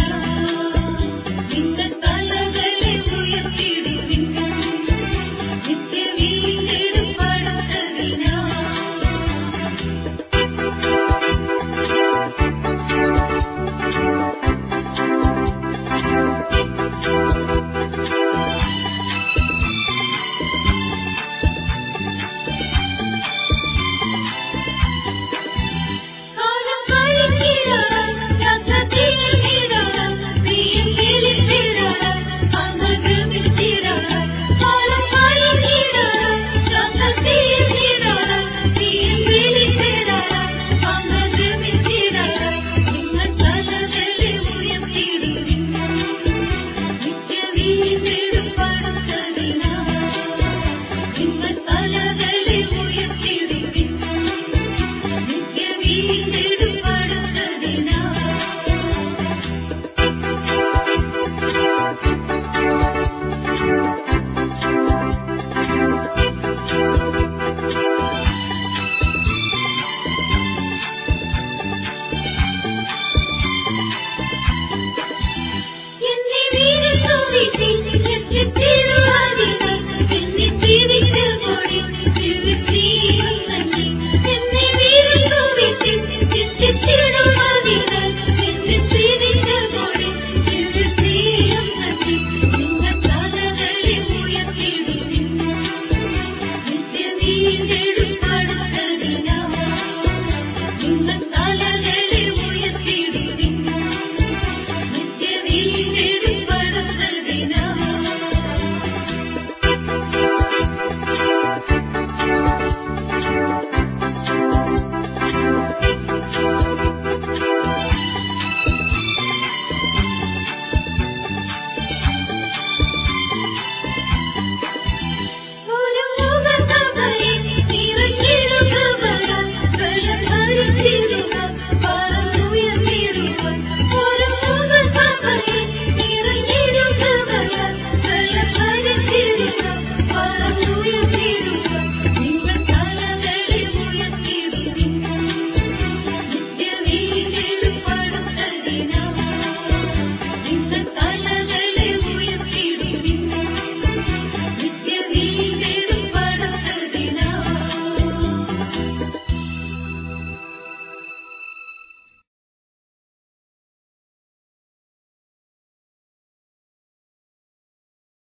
Yeah.